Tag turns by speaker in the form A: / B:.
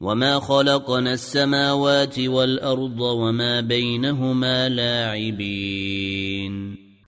A: وما خلقنا السماوات والارض وما بينهما لاعبين